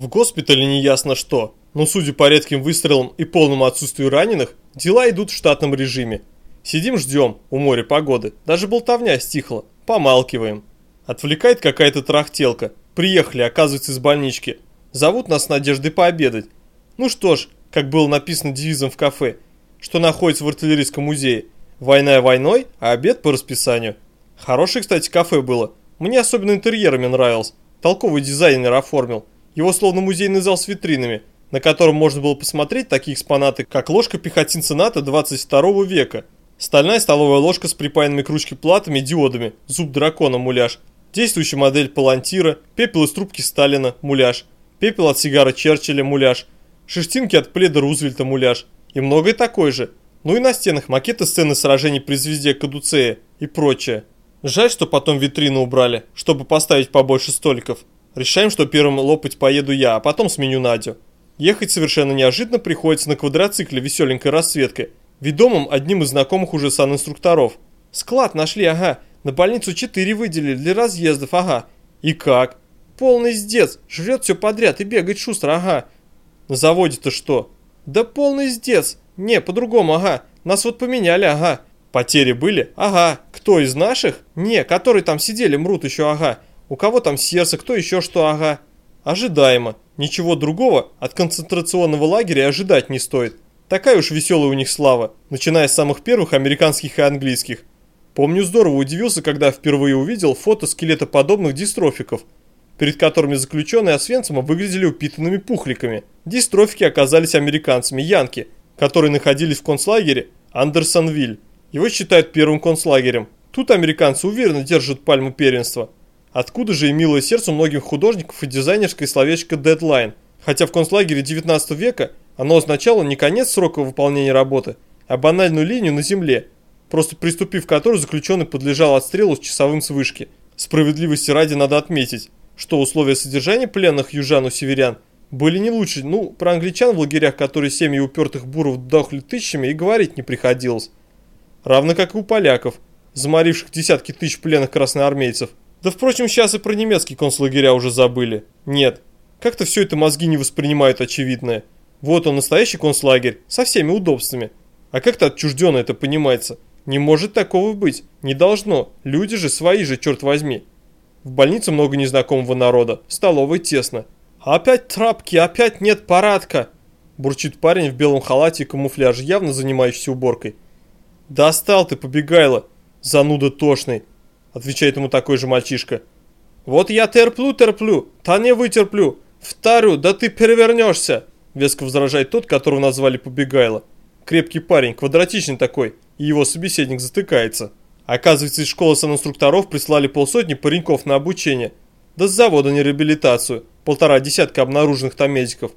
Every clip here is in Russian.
В госпитале не ясно что, но судя по редким выстрелам и полному отсутствию раненых, дела идут в штатном режиме. Сидим ждем, у моря погоды, даже болтовня стихла, помалкиваем. Отвлекает какая-то трахтелка, приехали, оказывается, из больнички. Зовут нас с Надеждой пообедать. Ну что ж, как было написано девизом в кафе, что находится в артиллерийском музее. Война войной, а обед по расписанию. Хорошее, кстати, кафе было. Мне особенно интерьерами нравилось. Толковый дизайнер оформил. Его словно музейный зал с витринами, на котором можно было посмотреть такие экспонаты, как ложка пехотинца НАТО 22 века, стальная столовая ложка с припаянными к ручке платами и диодами, зуб дракона муляж, действующая модель палантира, пепел из трубки Сталина муляж, пепел от сигары Черчилля муляж, шерстинки от пледа Рузвельта муляж и многое такое же. Ну и на стенах макеты сцены сражений при звезде Кадуцея и прочее. Жаль, что потом витрину убрали, чтобы поставить побольше столиков. Решаем, что первым лопать поеду я, а потом сменю Надю. Ехать совершенно неожиданно приходится на квадроцикле веселенькой расцветкой, ведомым одним из знакомых уже санинструкторов. Склад нашли, ага, на больницу 4 выделили для разъездов, ага. И как? Полный сдец, жрет все подряд и бегает шустро, ага. На заводе-то что? Да полный сдец. Не, по-другому, ага. Нас вот поменяли, ага. Потери были? Ага. Кто из наших? Не, которые там сидели, мрут еще, ага. У кого там сердце, кто еще что, ага. Ожидаемо. Ничего другого от концентрационного лагеря ожидать не стоит. Такая уж веселая у них слава, начиная с самых первых американских и английских. Помню, здорово удивился, когда впервые увидел фото скелетоподобных дистрофиков, перед которыми заключенные Освенцима выглядели упитанными пухликами. Дистрофики оказались американцами, янки, которые находились в концлагере Андерсонвиль. Его считают первым концлагерем. Тут американцы уверенно держат пальму первенства. Откуда же и милое сердцу многих художников и дизайнерское словечко «дедлайн», хотя в концлагере 19 века оно означало не конец срока выполнения работы, а банальную линию на земле, просто приступив к которой заключенный подлежал отстрелу с часовым с вышки. Справедливости ради надо отметить, что условия содержания пленных южан у северян были не лучше, ну, про англичан в лагерях, которые семьи упертых буров дохли тысячами, и говорить не приходилось. Равно как и у поляков, заморивших десятки тысяч пленных красноармейцев. Да впрочем, сейчас и про немецкие концлагеря уже забыли. Нет, как-то все это мозги не воспринимают очевидное. Вот он, настоящий концлагерь, со всеми удобствами. А как-то отчужденно это понимается. Не может такого быть, не должно. Люди же свои же, черт возьми. В больнице много незнакомого народа, в столовой тесно. «Опять трапки, опять нет парадка!» Бурчит парень в белом халате и камуфляже, явно занимающийся уборкой. «Достал ты, побегайло, зануда тошный!» Отвечает ему такой же мальчишка. «Вот я терплю, терплю, та не вытерплю. Вторю, да ты перевернешься!» Веско возражает тот, которого назвали Побегайло. Крепкий парень, квадратичный такой, и его собеседник затыкается. Оказывается, из школы санинструкторов прислали полсотни пареньков на обучение. Да с завода на реабилитацию, полтора десятка обнаруженных там медиков.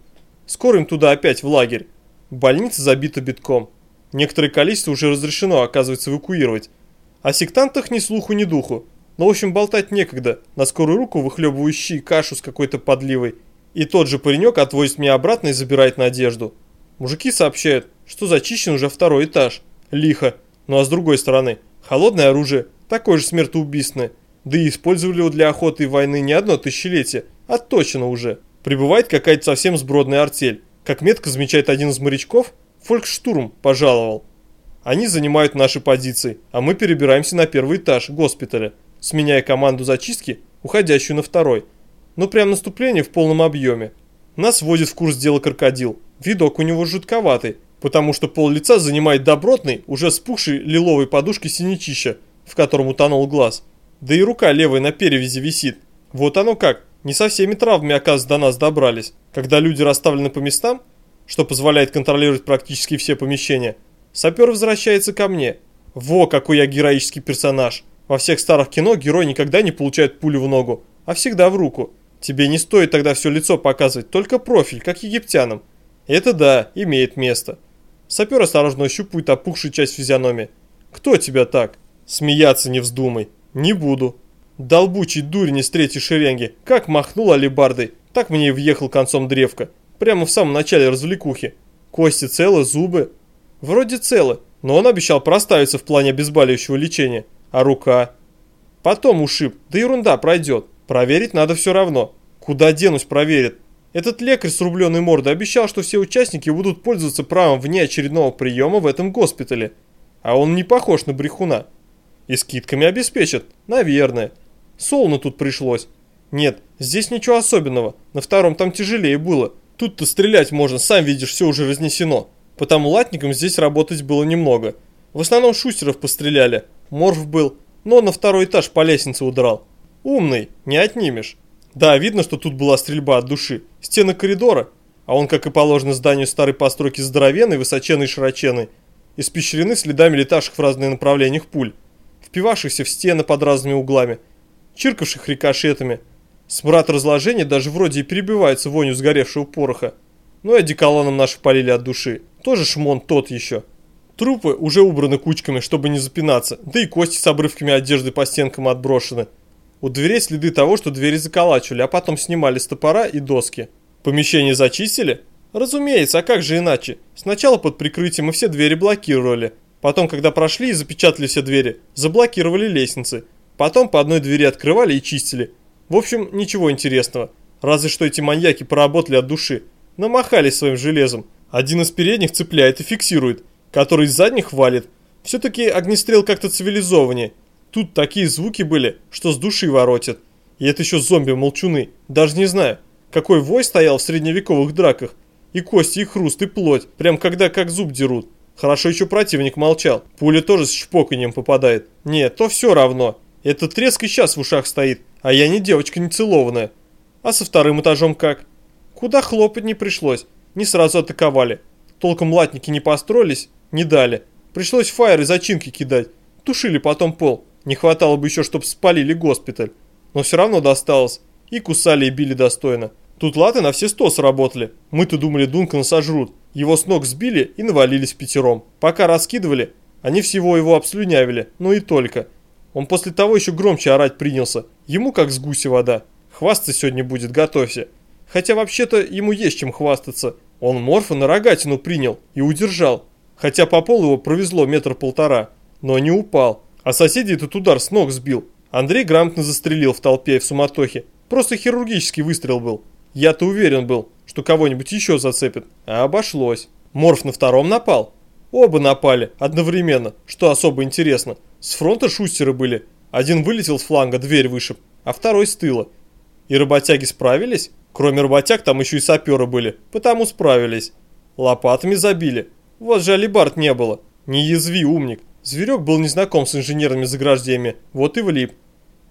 Скоро им туда опять в лагерь. Больница забита битком. Некоторое количество уже разрешено, оказывается, эвакуировать. О сектантах ни слуху, ни духу. Но, в общем, болтать некогда. На скорую руку выхлебываю щи кашу с какой-то подливой. И тот же паренек отвозит меня обратно и забирает Надежду. Мужики сообщают, что зачищен уже второй этаж. Лихо. Ну а с другой стороны, холодное оружие, такое же смертоубийственное. Да и использовали его для охоты и войны не одно тысячелетие, а точно уже. Прибывает какая-то совсем сбродная артель. Как метко замечает один из морячков, фолькштурм пожаловал. Они занимают наши позиции, а мы перебираемся на первый этаж госпиталя, сменяя команду зачистки, уходящую на второй. Но прям наступление в полном объеме. Нас вводит в курс дела крокодил. Видок у него жутковатый, потому что пол лица занимает добротный, уже спухший лиловой подушкой синячища, в котором утонул глаз. Да и рука левая на перевязи висит. Вот оно как, не со всеми травмами, оказывается, до нас добрались. Когда люди расставлены по местам, что позволяет контролировать практически все помещения – Сапер возвращается ко мне. Во, какой я героический персонаж. Во всех старых кино герой никогда не получает пулю в ногу, а всегда в руку. Тебе не стоит тогда все лицо показывать, только профиль, как египтянам. Это да, имеет место. Сапер осторожно ощупывает опухшую часть физиономии. Кто тебя так? Смеяться не вздумай. Не буду. Долбучий дурень из третьей шеренги. Как махнул алибардой, так мне и въехал концом древка. Прямо в самом начале развлекухи. Кости целы, зубы. Вроде целы, но он обещал проставиться в плане обезболивающего лечения. А рука? Потом ушиб, да ерунда пройдет. Проверить надо все равно. Куда денусь проверит? Этот лекарь с рубленой мордой обещал, что все участники будут пользоваться правом вне очередного приема в этом госпитале. А он не похож на брехуна. И скидками обеспечат, наверное. Солно тут пришлось. Нет, здесь ничего особенного. На втором там тяжелее было. Тут-то стрелять можно, сам видишь, все уже разнесено. Потому латникам здесь работать было немного. В основном шустеров постреляли. Морф был, но на второй этаж по лестнице удрал. Умный, не отнимешь. Да, видно, что тут была стрельба от души. Стены коридора, а он, как и положено зданию старой постройки, здоровенный, высоченный и широченный, испещрены следами летавших в разных направлениях пуль, впивавшихся в стены под разными углами, чиркавших рикошетами. Смрад разложения даже вроде и перебивается вонью сгоревшего пороха. Ну и одеколоном наши полили от души. Тоже шмон тот еще. Трупы уже убраны кучками, чтобы не запинаться, да и кости с обрывками одежды по стенкам отброшены. У дверей следы того, что двери заколачивали, а потом снимали с топора и доски. Помещение зачистили? Разумеется, а как же иначе? Сначала под прикрытием мы все двери блокировали. Потом, когда прошли и запечатали все двери, заблокировали лестницы. Потом по одной двери открывали и чистили. В общем, ничего интересного. Разве что эти маньяки поработали от души. Намахались своим железом. Один из передних цепляет и фиксирует, который из задних валит. Все-таки огнестрел как-то цивилизованнее. Тут такие звуки были, что с души воротят. И это еще зомби-молчуны. Даже не знаю, какой вой стоял в средневековых драках. И кости, и хруст, и плоть. Прям когда как зуб дерут. Хорошо еще противник молчал. Пуля тоже с шпоканьем попадает. Нет, то все равно. Этот треск и сейчас в ушах стоит. А я не девочка не целованная. А со вторым этажом как? Куда хлопать не пришлось. Не сразу атаковали. Толком латники не построились, не дали. Пришлось фаер и зачинки кидать. Тушили потом пол. Не хватало бы еще, чтобы спалили госпиталь. Но все равно досталось. И кусали, и били достойно. Тут латы на все сто сработали. Мы-то думали, Дункана сожрут. Его с ног сбили и навалились пятером. Пока раскидывали, они всего его обслюнявили, но и только. Он после того еще громче орать принялся. Ему как с гуси вода. Хвастаться сегодня будет, готовься. Хотя вообще-то ему есть чем хвастаться. Он морфа на рогатину принял и удержал. Хотя по полу его провезло метр полтора. Но не упал. А соседи этот удар с ног сбил. Андрей грамотно застрелил в толпе и в суматохе. Просто хирургический выстрел был. Я-то уверен был, что кого-нибудь еще зацепит. А обошлось. Морф на втором напал. Оба напали, одновременно, что особо интересно. С фронта шустеры были. Один вылетел с фланга, дверь вышиб, а второй с тыла. И работяги справились? Кроме работяг там еще и саперы были, потому справились. Лопатами забили. Вот же алибард не было. Не язви, умник. Зверек был незнаком с инженерными заграждениями, вот и влип.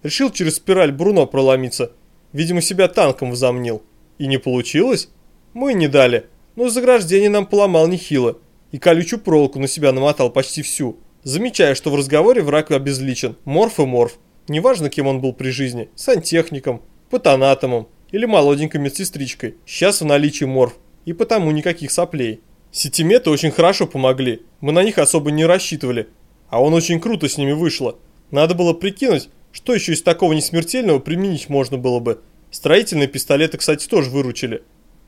Решил через спираль Бруно проломиться. Видимо, себя танком возомнил. И не получилось? Мы не дали. Но заграждение нам поломал нехило. И колючую проволоку на себя намотал почти всю. Замечая, что в разговоре враг обезличен. Морф и морф. Неважно, кем он был при жизни. Сантехником, патанатомом или молоденькой медсестричкой. Сейчас в наличии морф. И потому никаких соплей. Сетиметы очень хорошо помогли. Мы на них особо не рассчитывали. А он очень круто с ними вышло. Надо было прикинуть, что еще из такого несмертельного применить можно было бы. Строительные пистолеты, кстати, тоже выручили.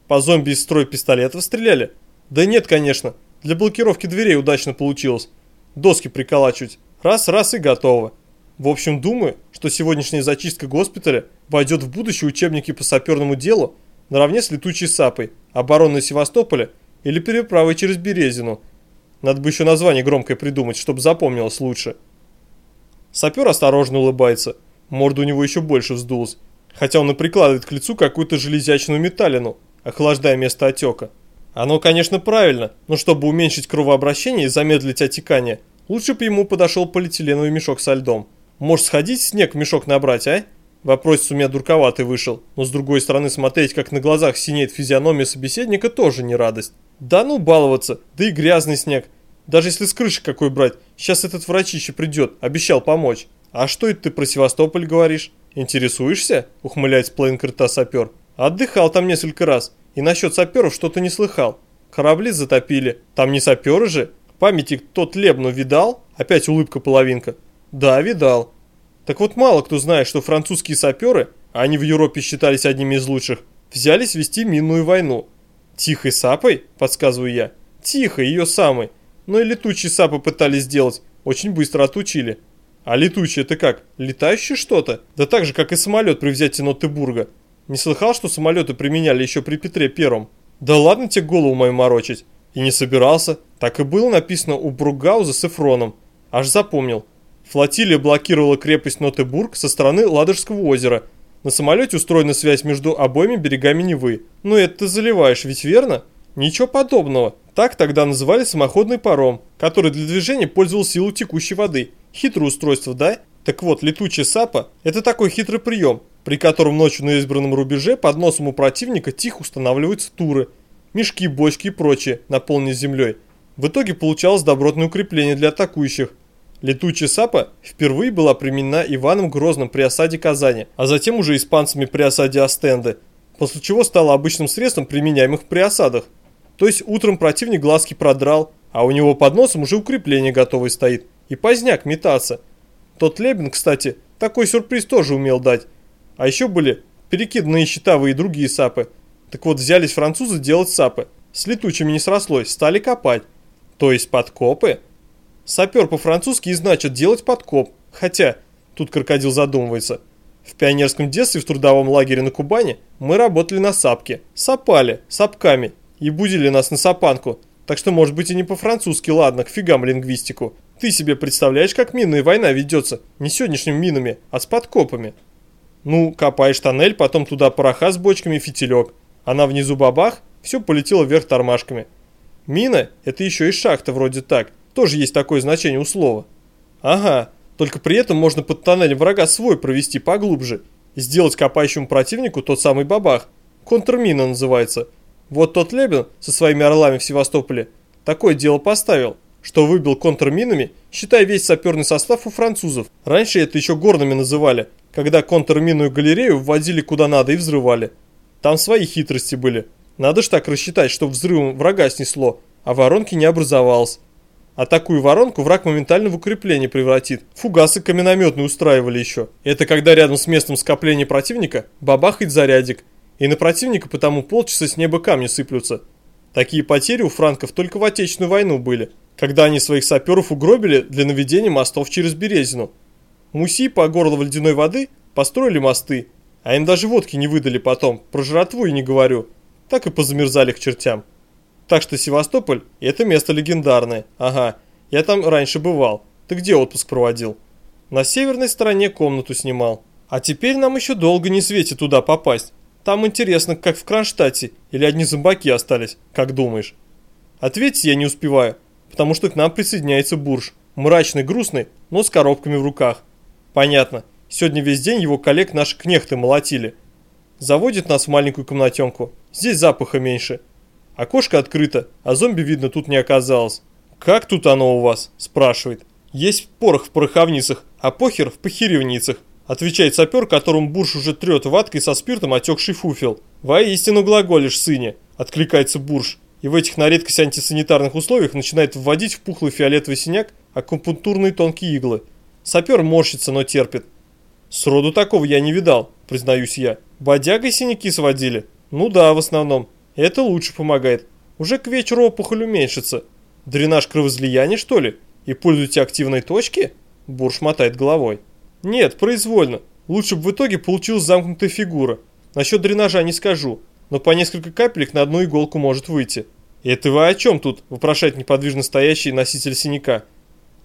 По зомби из строй пистолетов стреляли? Да нет, конечно. Для блокировки дверей удачно получилось. Доски приколачивать. Раз, раз и готово. В общем, думаю, что сегодняшняя зачистка госпиталя войдет в будущие учебники по саперному делу наравне с летучей сапой, обороной Севастополя или переправой через Березину – надо бы еще название громкое придумать, чтобы запомнилось лучше. Сапер осторожно улыбается. Морда у него еще больше вздулась. Хотя он и прикладывает к лицу какую-то железячную металлину, охлаждая место отека. Оно, конечно, правильно, но чтобы уменьшить кровообращение и замедлить отекание, лучше бы ему подошел полиэтиленовый мешок со льдом. Может сходить снег в мешок набрать, а? Вопрос у меня дурковатый вышел, но с другой стороны смотреть, как на глазах синеет физиономия собеседника, тоже не радость. Да ну баловаться, да и грязный снег. Даже если с крыши какой брать, сейчас этот врачище придет, обещал помочь. А что это ты про Севастополь говоришь? Интересуешься? Ухмыляется половинка рта сапер. Отдыхал там несколько раз, и насчет саперов что-то не слыхал. Корабли затопили, там не саперы же. Памятник тот Лебну видал? Опять улыбка половинка. Да, видал. Так вот мало кто знает, что французские саперы, они в Европе считались одними из лучших, взялись вести минную войну. Тихой сапой, подсказываю я. Тихо, ее самой. Но и летучие сапы пытались сделать, очень быстро отучили. А летучие это как, летающее что-то? Да так же, как и самолет при взятии Нотебурга. Не слыхал, что самолеты применяли еще при Петре Первом? Да ладно тебе голову мою морочить. И не собирался. Так и было написано у Бругауза с Эфроном. Аж запомнил. Флотилия блокировала крепость Нотебург со стороны Ладожского озера. На самолете устроена связь между обоими берегами Невы. Ну это ты заливаешь, ведь верно? Ничего подобного. Так тогда называли самоходный паром, который для движения пользовал силу текущей воды. Хитрое устройство, да? Так вот, летучая сапа – это такой хитрый прием, при котором ночью на избранном рубеже под носом у противника тихо устанавливаются туры, мешки, бочки и прочее, наполненные землей. В итоге получалось добротное укрепление для атакующих. Летучая сапа впервые была применена Иваном Грозным при осаде Казани, а затем уже испанцами при осаде Астенды, после чего стала обычным средством, применяемых при осадах. То есть утром противник глазки продрал, а у него под носом уже укрепление готовое стоит, и поздняк метаться. Тот Лебен, кстати, такой сюрприз тоже умел дать. А еще были перекидные щитовые и другие сапы. Так вот, взялись французы делать сапы. С летучими не срослось, стали копать. То есть подкопы? Сапер по-французски и значит делать подкоп. Хотя, тут крокодил задумывается. В пионерском детстве в трудовом лагере на Кубани мы работали на сапке. Сапали, сапками. И будили нас на сапанку. Так что может быть и не по-французски, ладно, к фигам лингвистику. Ты себе представляешь, как минная война ведется? Не сегодняшними минами, а с подкопами. Ну, копаешь тоннель, потом туда пороха с бочками и фитилек. Она внизу бабах, все полетело вверх тормашками. Мина – это еще и шахта вроде так. Тоже есть такое значение у слова. Ага, только при этом можно под тоннелем врага свой провести поглубже. Сделать копающему противнику тот самый бабах. Контрмина называется. Вот тот Лебен со своими орлами в Севастополе такое дело поставил, что выбил контрминами, считай весь саперный состав у французов. Раньше это еще горными называли, когда контрминную галерею вводили куда надо и взрывали. Там свои хитрости были. Надо ж так рассчитать, чтобы взрывом врага снесло, а воронки не образовалось. А такую воронку враг моментально в укрепление превратит. Фугасы каменометные устраивали еще. Это когда рядом с местом скопления противника бабахает зарядик. И на противника потому полчаса с неба камни сыплются. Такие потери у франков только в Отечественную войну были, когда они своих саперов угробили для наведения мостов через Березину. Муси по горло ледяной воды построили мосты, а им даже водки не выдали потом, про жратву и не говорю. Так и позамерзали к чертям. Так что Севастополь – это место легендарное. Ага, я там раньше бывал. Ты где отпуск проводил? На северной стороне комнату снимал. А теперь нам еще долго не светит туда попасть. Там интересно, как в Кронштадте, или одни зомбаки остались, как думаешь? Ответить я не успеваю, потому что к нам присоединяется Бурж. Мрачный, грустный, но с коробками в руках. Понятно, сегодня весь день его коллег наши кнехты молотили. Заводит нас в маленькую комнатенку, здесь запаха меньше – Окошко открыто, а зомби, видно, тут не оказалось. «Как тут оно у вас?» – спрашивает. «Есть порох в пороховницах, а похер в похеревницах», – отвечает сапер, которому Бурж уже трет ваткой со спиртом отекший фуфел. «Воистину глаголишь, сыне», – откликается Бурж. И в этих на редкость антисанитарных условиях начинает вводить в пухлый фиолетовый синяк акупунктурные тонкие иглы. Сапер морщится, но терпит. «Сроду такого я не видал», – признаюсь я. «Бодягой синяки сводили?» «Ну да, в основном. Это лучше помогает. Уже к вечеру опухоль уменьшится. Дренаж кровоизлияния, что ли? И пользуете активной точки? Бурш мотает головой. Нет, произвольно. Лучше бы в итоге получилась замкнутая фигура. Насчет дренажа не скажу, но по несколько капелек на одну иголку может выйти. «Это вы о чем тут?» – вопрошает неподвижно стоящий носитель синяка.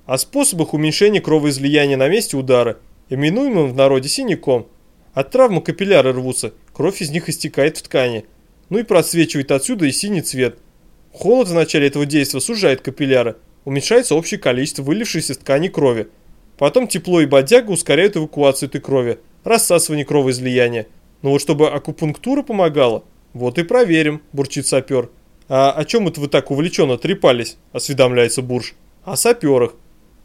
О способах уменьшения кровоизлияния на месте удара, именуемым в народе синяком. От травмы капилляры рвутся, кровь из них истекает в ткани – ну и просвечивает отсюда и синий цвет. Холод в начале этого действия сужает капилляры, уменьшается общее количество вылившейся из ткани крови. Потом тепло и бодяга ускоряют эвакуацию этой крови, рассасывание кровоизлияния. Но вот чтобы акупунктура помогала, вот и проверим, бурчит сапер. А о чем это вы так увлеченно трепались, осведомляется бурж? О саперах.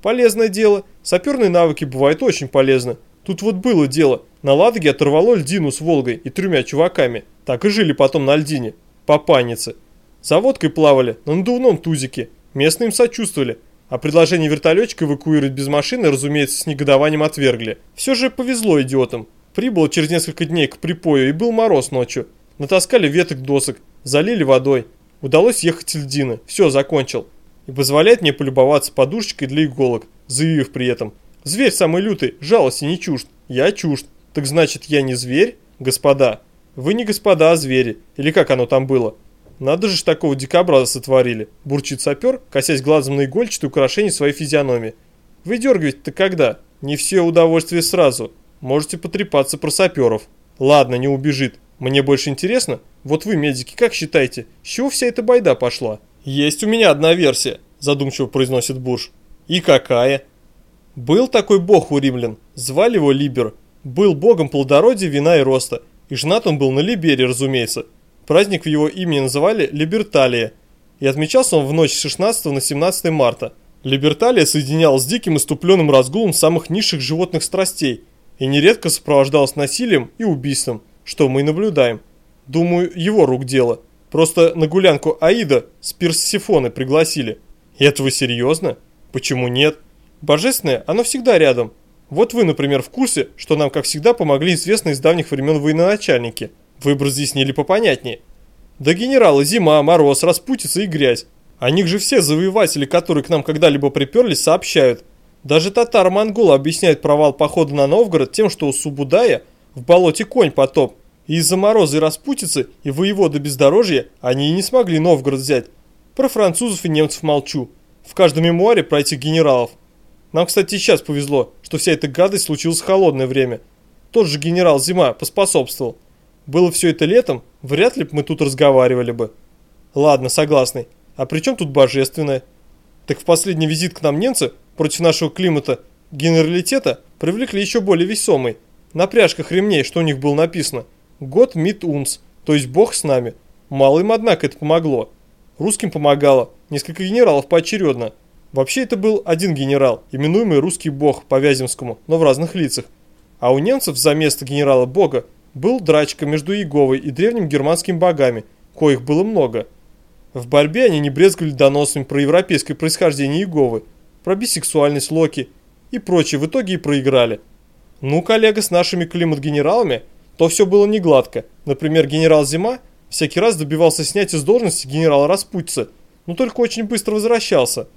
Полезное дело. Саперные навыки бывают очень полезны. Тут вот было дело. На Ладоге оторвало льдину с Волгой и тремя чуваками. Так и жили потом на льдине. По панице. За водкой плавали на надувном тузике. Местные им сочувствовали. А предложение вертолетчика эвакуировать без машины, разумеется, с негодованием отвергли. Все же повезло идиотам. Прибыло через несколько дней к припою и был мороз ночью. Натаскали веток досок, залили водой. Удалось ехать льдины. Все, закончил. И позволяет мне полюбоваться подушечкой для иголок, заявив при этом. Зверь самый лютый, жалости не чужд. Я чужд. Так значит, я не зверь? Господа, Вы не господа, а звери. Или как оно там было? Надо же ж такого дикобраза сотворили. Бурчит сапер, косясь глазом на игольчатое украшение своей физиономии. Вы дергиваете-то когда? Не все удовольствие сразу. Можете потрепаться про саперов. Ладно, не убежит. Мне больше интересно, вот вы, медики, как считаете, с чего вся эта байда пошла? Есть у меня одна версия, задумчиво произносит Буш. И какая? Был такой бог у римлян, звали его Либер. Был богом плодородия, вина и роста. И женат он был на Либере, разумеется. Праздник в его имени называли Либерталия. И отмечался он в ночь с 16 на 17 марта. Либерталия соединялась с диким иступленным разгулом самых низших животных страстей и нередко сопровождалась насилием и убийством, что мы и наблюдаем. Думаю, его рук дело. Просто на гулянку Аида с Пирсифоны пригласили. И это вы серьезно? Почему нет? Божественное, оно всегда рядом. Вот вы, например, в курсе, что нам, как всегда, помогли известные с давних времен военачальники. Вы бы разъяснили попонятнее. Да генералы, зима, мороз, распутица и грязь. О них же все завоеватели, которые к нам когда-либо приперлись, сообщают. Даже татар-монголы объясняют провал похода на Новгород тем, что у Субудая в болоте конь потоп. И из-за мороза и распутицы и воевода бездорожья они и не смогли Новгород взять. Про французов и немцев молчу. В каждом мемуаре про этих генералов. Нам, кстати, сейчас повезло, что вся эта гадость случилась в холодное время. Тот же генерал Зима поспособствовал. Было все это летом, вряд ли мы тут разговаривали бы. Ладно, согласный. А при чем тут божественное? Так в последний визит к нам немцы против нашего климата генералитета привлекли еще более весомый. На пряжках ремней, что у них было написано. Год мит унс, то есть бог с нами. Мало им, однако, это помогло. Русским помогало, несколько генералов поочередно. Вообще это был один генерал, именуемый русский бог по Вяземскому, но в разных лицах. А у немцев за место генерала бога был драчка между Иеговой и древним германскими богами, коих было много – в борьбе они не брезговали доносами про европейское происхождение Иеговы, про бисексуальность Локи и прочее, в итоге и проиграли. Ну, коллега, с нашими климат-генералами, то все было не гладко. Например, генерал Зима всякий раз добивался снятия с должности генерала Распутица, но только очень быстро возвращался.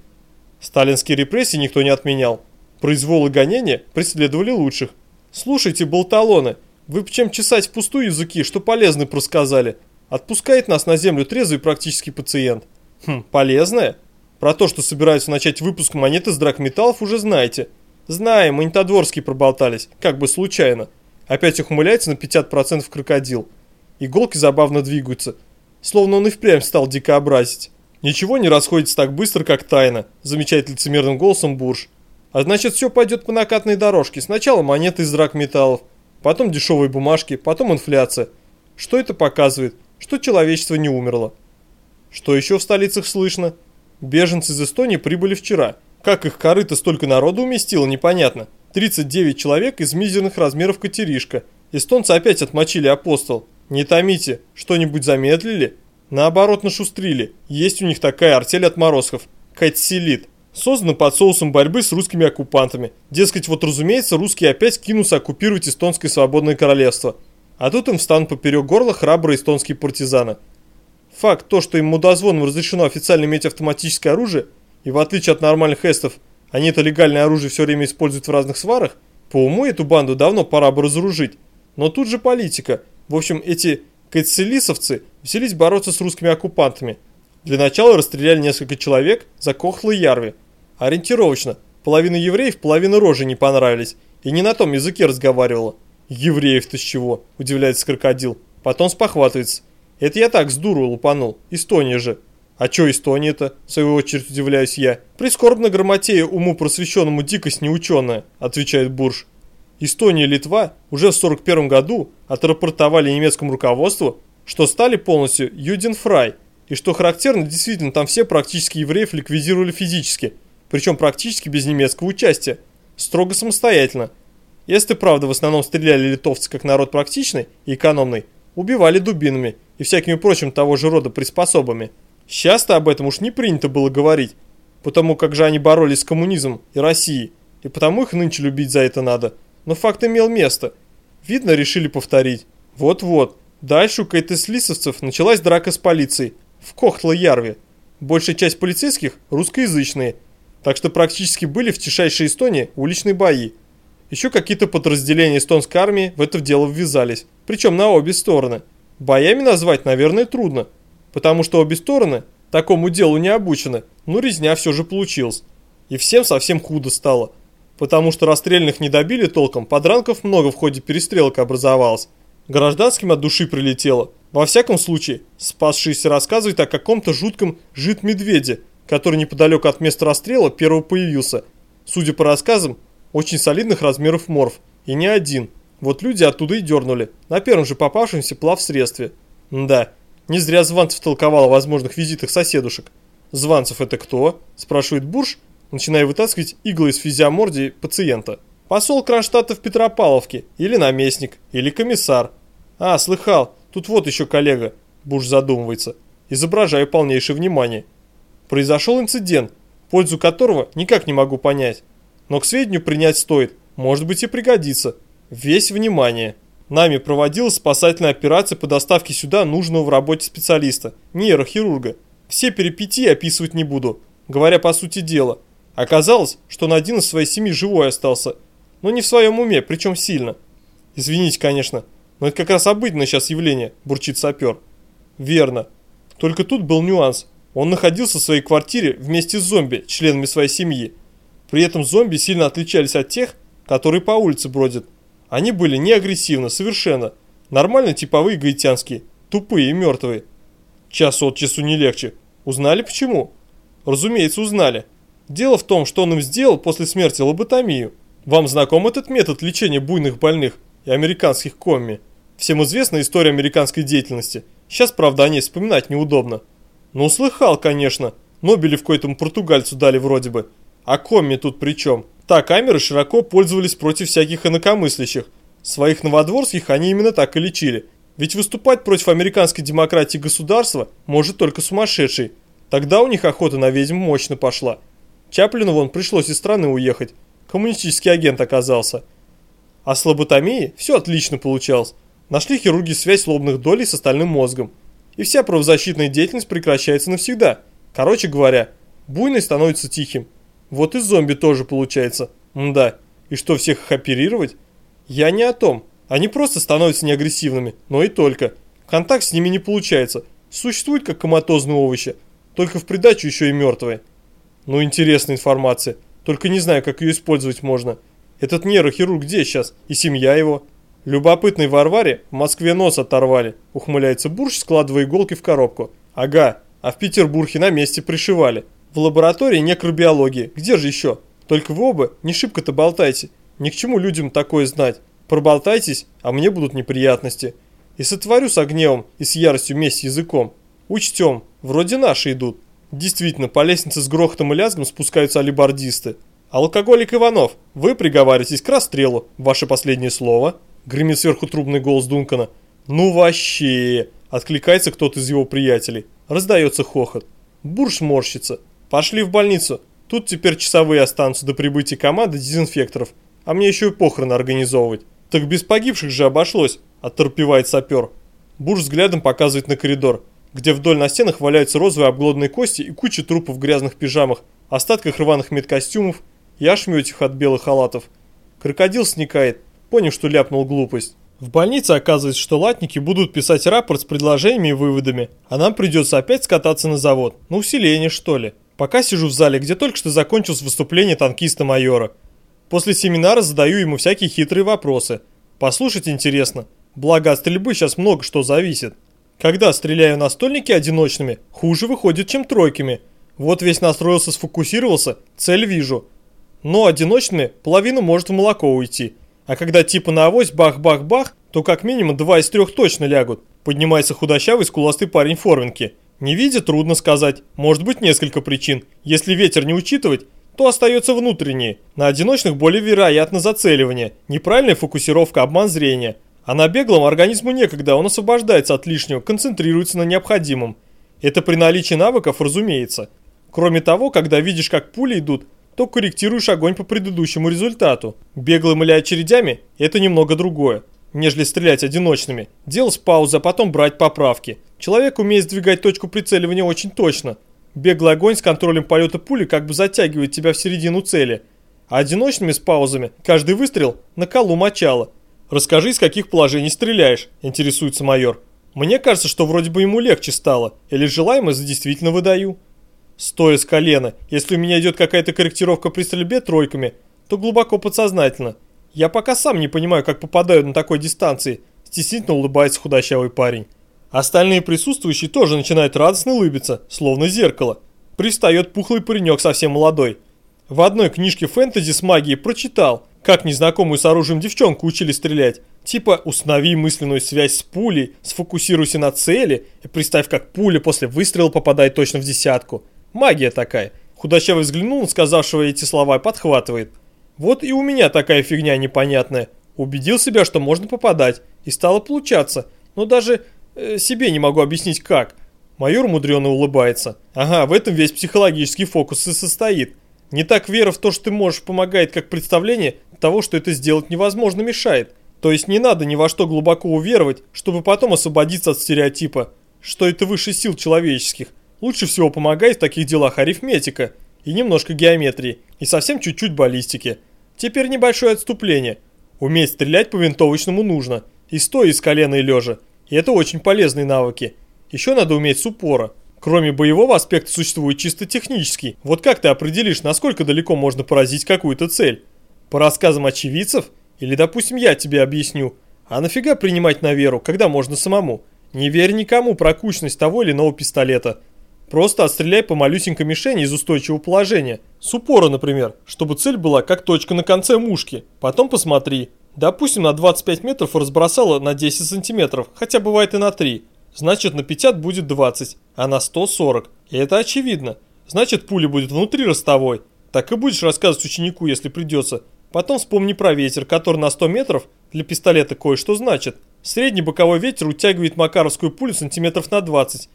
Сталинские репрессии никто не отменял. Произвол и гонения преследовали лучших. Слушайте, болталоны, вы чем чесать впустую языки, что полезны просказали – Отпускает нас на землю трезвый практический пациент. Хм, полезное? Про то, что собираются начать выпуск монет из драгметаллов, уже знаете. Знаем, монетодворские проболтались, как бы случайно. Опять ухмыляется на 50% крокодил. Иголки забавно двигаются, словно он и впрямь стал дикообразить. Ничего не расходится так быстро, как тайна, замечает лицемерным голосом Бурж. А значит, все пойдет по накатной дорожке. Сначала монеты из драгметаллов, потом дешевые бумажки, потом инфляция. Что это показывает? что человечество не умерло. Что еще в столицах слышно? Беженцы из Эстонии прибыли вчера. Как их корыто столько народу уместило, непонятно. 39 человек из мизерных размеров катеришка. Эстонцы опять отмочили апостол. Не томите, что-нибудь замедлили? Наоборот, нашустрили. Есть у них такая артель отморозков. Катсилит. Создана под соусом борьбы с русскими оккупантами. Дескать, вот разумеется, русские опять кинутся оккупировать эстонское свободное королевство. А тут им встанут поперек горла храбрые эстонские партизаны. Факт то, что им мудозвоном разрешено официально иметь автоматическое оружие, и в отличие от нормальных эстов, они это легальное оружие все время используют в разных сварах, по уму эту банду давно пора бы разоружить. Но тут же политика. В общем, эти кайцелисовцы взялись бороться с русскими оккупантами. Для начала расстреляли несколько человек за кохлы ярви. Ориентировочно. Половина евреев, половина рожи не понравились. И не на том языке разговаривала. «Евреев-то с чего?» – удивляется крокодил. Потом спохватывается. «Это я так с дуру лупанул. Эстония же». «А чё Эстония-то?» – в свою очередь удивляюсь я. «Прискорбно грамотея уму просвещенному дикость неученая», – отвечает Бурж. Эстония и Литва уже в 41 году отрапортовали немецкому руководству, что стали полностью юденфрай, и что характерно, действительно, там все практически евреев ликвидировали физически, причем практически без немецкого участия, строго самостоятельно, если правда в основном стреляли литовцы как народ практичный и экономный, убивали дубинами и всякими прочим того же рода приспособами. Сейчас-то об этом уж не принято было говорить, потому как же они боролись с коммунизмом и Россией, и потому их нынче любить за это надо. Но факт имел место. Видно, решили повторить. Вот-вот. Дальше у кайтеслисовцев началась драка с полицией. В Кохтло-Ярве. Большая часть полицейских русскоязычные. Так что практически были в тишайшей Эстонии уличные бои. Еще какие-то подразделения эстонской армии в это дело ввязались, причем на обе стороны. Боями назвать, наверное, трудно, потому что обе стороны такому делу не обучены, но резня все же получилась. И всем совсем худо стало, потому что расстрельных не добили толком, подранков много в ходе перестрелок образовалось. Гражданским от души прилетело. Во всяком случае, спасшийся рассказывает о каком-то жутком жид-медведе, который неподалеку от места расстрела первого появился. Судя по рассказам, очень солидных размеров морф. И не один. Вот люди оттуда и дернули, на первом же попавшемся плавсредстве. Да, не зря Званцев толковал о возможных визитах соседушек. «Званцев это кто?» – спрашивает Бурж, начиная вытаскивать иглы из физиомордии пациента. «Посол Кронштадта в Петропавловке, или наместник, или комиссар». «А, слыхал, тут вот еще коллега», – Бурж задумывается. Изображаю полнейшее внимание. Произошел инцидент, пользу которого никак не могу понять. Но к сведению принять стоит, может быть и пригодится. Весь внимание. Нами проводилась спасательная операция по доставке сюда нужного в работе специалиста, нейрохирурга. Все перипетии описывать не буду, говоря по сути дела. Оказалось, что он один из своей семьи живой остался, но не в своем уме, причем сильно. Извините, конечно, но это как раз обыденное сейчас явление, бурчит сапер. Верно. Только тут был нюанс. Он находился в своей квартире вместе с зомби, членами своей семьи. При этом зомби сильно отличались от тех, которые по улице бродят. Они были не агрессивны, совершенно. Нормально типовые гаитянские, тупые и мертвые. Час от часу не легче. Узнали почему? Разумеется, узнали. Дело в том, что он им сделал после смерти лоботомию. Вам знаком этот метод лечения буйных больных и американских комми? Всем известна история американской деятельности. Сейчас, правда, о ней вспоминать неудобно. Ну, услыхал, конечно. Нобелевку этому португальцу дали вроде бы. А комми тут при чем? Та камеры широко пользовались против всяких инакомыслящих. Своих новодворских они именно так и лечили. Ведь выступать против американской демократии государства может только сумасшедший. Тогда у них охота на ведьм мощно пошла. Чаплину вон пришлось из страны уехать. Коммунистический агент оказался. А с лоботомией все отлично получалось. Нашли хирурги связь лобных долей с остальным мозгом. И вся правозащитная деятельность прекращается навсегда. Короче говоря, буйный становится тихим. Вот и зомби тоже получается. Да. И что, всех их оперировать? Я не о том. Они просто становятся неагрессивными, но и только. Контакт с ними не получается. Существуют как коматозные овощи, только в придачу еще и мертвые. Ну, интересная информация. Только не знаю, как ее использовать можно. Этот нейрохирург где сейчас? И семья его? Любопытной Варваре в Москве нос оторвали, ухмыляется Бурж, складывая иголки в коробку. Ага, а в Петербурге на месте пришивали. В лаборатории некробиологии. Где же еще? Только вы оба не шибко-то болтайте. Ни к чему людям такое знать. Проболтайтесь, а мне будут неприятности. И сотворю с огневом и с яростью месть языком. Учтем, вроде наши идут. Действительно, по лестнице с грохотом и лязгом спускаются алибардисты. «Алкоголик Иванов, вы приговариваетесь к расстрелу. Ваше последнее слово?» Гремит сверху трубный голос Дункана. «Ну вообще!» Откликается кто-то из его приятелей. Раздается хохот. Бурж морщится. Пошли в больницу. Тут теперь часовые останутся до прибытия команды дезинфекторов. А мне еще и похороны организовывать. Так без погибших же обошлось, оторпевает сапер. Буш взглядом показывает на коридор, где вдоль на стенах валяются розовые обглоданные кости и куча трупов в грязных пижамах, остатках рваных медкостюмов и ошметьев от белых халатов. Крокодил сникает, поняв, что ляпнул глупость. В больнице оказывается, что латники будут писать рапорт с предложениями и выводами, а нам придется опять скататься на завод. На усиление, что ли. Пока сижу в зале, где только что закончилось выступление танкиста-майора. После семинара задаю ему всякие хитрые вопросы. Послушать интересно. Благо от стрельбы сейчас много что зависит. Когда стреляю настольники одиночными, хуже выходит, чем тройками. Вот весь настроился, сфокусировался, цель вижу. Но одиночными половина может в молоко уйти. А когда типа на авось бах-бах-бах, то как минимум два из трех точно лягут. Поднимается худощавый скуластый парень в форменке. Не видя, трудно сказать. Может быть несколько причин. Если ветер не учитывать, то остается внутреннее. На одиночных более вероятно зацеливание, неправильная фокусировка, обман зрения. А на беглом организму некогда, он освобождается от лишнего, концентрируется на необходимом. Это при наличии навыков, разумеется. Кроме того, когда видишь, как пули идут, то корректируешь огонь по предыдущему результату. Беглым или очередями – это немного другое нежели стрелять одиночными. Делать паузу, а потом брать поправки. Человек умеет сдвигать точку прицеливания очень точно. Беглый огонь с контролем полета пули как бы затягивает тебя в середину цели. а одиночными с паузами каждый выстрел на колу мочало. «Расскажи, из каких положений стреляешь», – интересуется майор. «Мне кажется, что вроде бы ему легче стало, или желаемое действительно выдаю». Стоя с колена, если у меня идет какая-то корректировка при стрельбе тройками, то глубоко подсознательно. Я пока сам не понимаю, как попадаю на такой дистанции, стеснительно улыбается худощавый парень. Остальные присутствующие тоже начинают радостно улыбиться, словно зеркало. Пристает пухлый паренек совсем молодой. В одной книжке фэнтези с магией прочитал, как незнакомую с оружием девчонку учили стрелять. Типа установи мысленную связь с пулей, сфокусируйся на цели и представь, как пуля после выстрела попадает точно в десятку. Магия такая. Худощавый взглянул на сказавшего эти слова и подхватывает. Вот и у меня такая фигня непонятная. Убедил себя, что можно попадать, и стало получаться. Но даже э, себе не могу объяснить как. Майор мудрено улыбается. Ага, в этом весь психологический фокус и состоит. Не так вера в то, что ты можешь, помогает, как представление того, что это сделать невозможно, мешает. То есть не надо ни во что глубоко уверовать, чтобы потом освободиться от стереотипа, что это выше сил человеческих. Лучше всего помогает в таких делах арифметика и немножко геометрии, и совсем чуть-чуть баллистики. Теперь небольшое отступление. Уметь стрелять по винтовочному нужно, и стоя из колена и лежа. И это очень полезные навыки. Еще надо уметь с упора. Кроме боевого аспекта существует чисто технический. Вот как ты определишь, насколько далеко можно поразить какую-то цель? По рассказам очевидцев? Или, допустим, я тебе объясню. А нафига принимать на веру, когда можно самому? Не верь никому про кучность того или иного пистолета. Просто отстреляй по малюсенькой мишени из устойчивого положения. С упора, например, чтобы цель была как точка на конце мушки. Потом посмотри. Допустим, на 25 метров разбросала на 10 сантиметров, хотя бывает и на 3. Значит, на 50 будет 20, а на 100 40. И это очевидно. Значит, пуля будет внутри ростовой. Так и будешь рассказывать ученику, если придется. Потом вспомни про ветер, который на 100 метров для пистолета кое-что значит. Средний боковой ветер утягивает макаровскую пулю сантиметров на 20.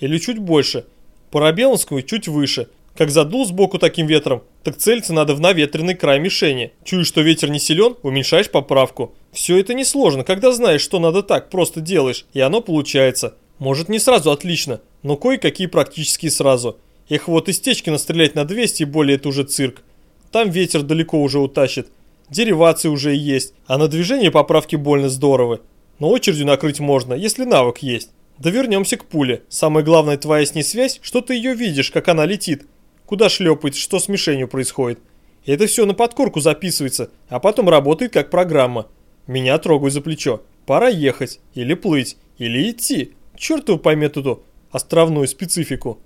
Или чуть больше – Парабеловскую чуть выше. Как задул сбоку таким ветром, так целиться надо в наветренный край мишени. Чуешь, что ветер не силен, уменьшаешь поправку. Все это несложно, когда знаешь, что надо так, просто делаешь, и оно получается. Может не сразу отлично, но кое-какие практически сразу. Эх, вот из течки настрелять на 200 и более это уже цирк. Там ветер далеко уже утащит. Деривации уже есть, а на движение поправки больно здоровы. Но очередью накрыть можно, если навык есть. Да вернемся к пуле. Самая главная твоя с ней связь, что ты ее видишь, как она летит. Куда шлепает, что с мишенью происходит. И это все на подкорку записывается, а потом работает как программа. Меня трогают за плечо. Пора ехать, или плыть, или идти. Черт его поймет эту островную специфику.